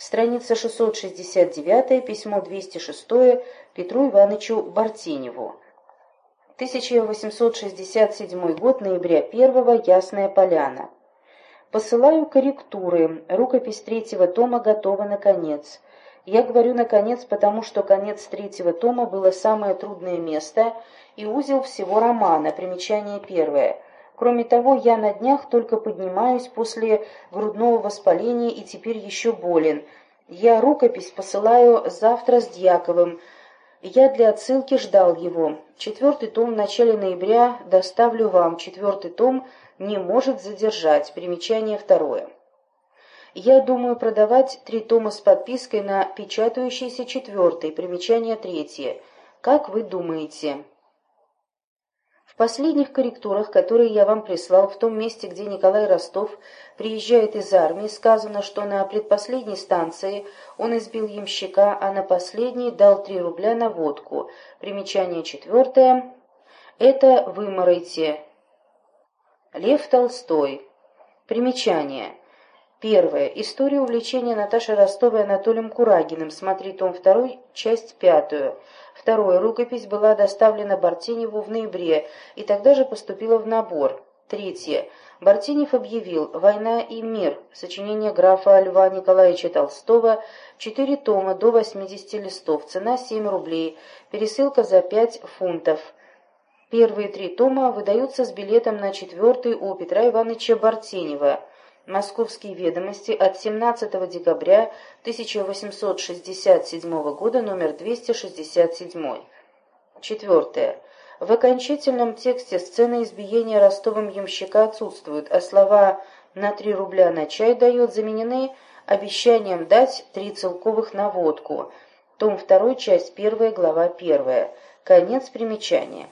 Страница 669, письмо 206 Петру Ивановичу Бартеневу. 1867 год, ноября 1 Ясная Поляна. Посылаю корректуры. Рукопись третьего тома готова наконец. Я говорю «наконец», потому что конец третьего тома было самое трудное место и узел всего романа, примечание первое. Кроме того, я на днях только поднимаюсь после грудного воспаления и теперь еще болен. Я рукопись посылаю завтра с Дьяковым. Я для отсылки ждал его. Четвертый том в начале ноября доставлю вам. Четвертый том не может задержать. Примечание второе. Я думаю продавать три тома с подпиской на печатающийся четвертый. Примечание третье. Как вы думаете? Последних корректурах, которые я вам прислал, в том месте, где Николай Ростов приезжает из армии, сказано, что на предпоследней станции он избил ямщика, а на последней дал три рубля на водку. Примечание четвертое. Это выморайте. Лев Толстой. Примечание. Первое. История увлечения Наташи Ростовой Анатолием Курагиным. Смотри том 2, часть 5. Второе. Рукопись была доставлена Бартеневу в ноябре и тогда же поступила в набор. Третье. Бартенев объявил «Война и мир». Сочинение графа Льва Николаевича Толстого. Четыре тома до 80 листов. Цена 7 рублей. Пересылка за 5 фунтов. Первые три тома выдаются с билетом на четвертый у Петра Ивановича Бартенева. Московские ведомости от 17 декабря 1867 года, номер 267. Четвертое. В окончательном тексте сцена избиения Ростовым ямщика отсутствуют, а слова «на три рубля на чай дает» заменены обещанием дать три целковых на водку. Том 2, часть 1, глава 1. Конец примечания.